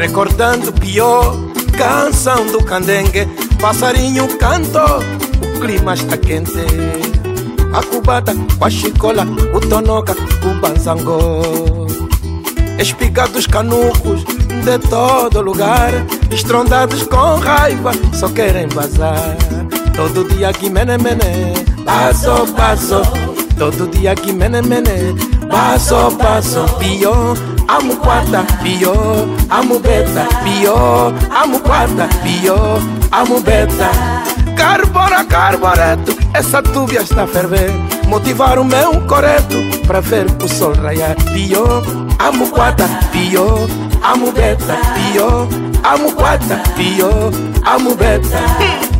Recordando pior, canção do candengue Passarinho cantou, o clima está quente. A cubata, a chicola, o tonoca, o banzangô Espigados canucos de todo lugar Estrondados com raiva, só querem vazar Todo dia aqui mene mene, passo passo. Todo dia aqui mene mene, passo passo Pior, amo quarta, pior, amo beta Pior, amo quarta, pior, amo beta. Carbora, carboreto, essa túbia está a ferver. Motivar o meu coreto para ver o sol raiar. Pior, amo quarta, pior, amo beta Pior, amo quarta, pior, amo beta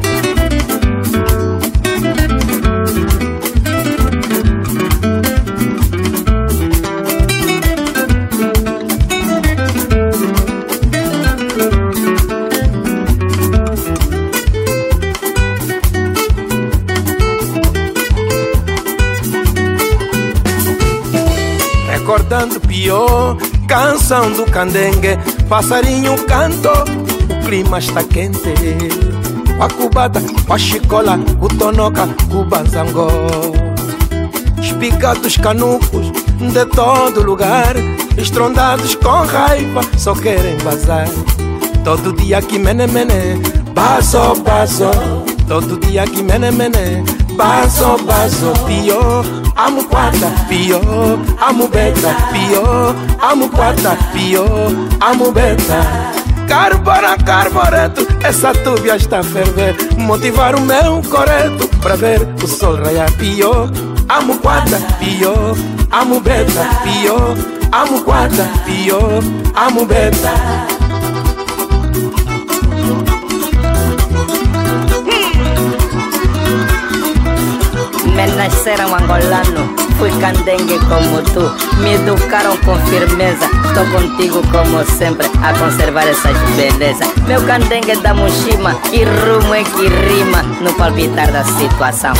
acordando pior Canção do candengue Passarinho cantou O clima está quente. A cubata, a chicola O tonoca, o banzangó. Espigados canucos De todo lugar Estrondados com raiva Só querem vazar Todo dia aqui mene mene Passo, Todo dia aqui mene mene Passo, passo Pior amo quarta, pior, amo beta, pior, amo quarta, pior, amo beta. Carbona, carboreto, essa túbia está a ferver. Motivar o meu coreto para ver o sol raiar. Pior, amo quarta, pior, amo beta, pior, amo quarta, pior, amo beta. Nasceram angolano, fui candengue como tu. Me educaram com firmeza, estou contigo como sempre a conservar essas belezas. Meu candengue da Mushima, que rumo é que rima no palpitar da situação.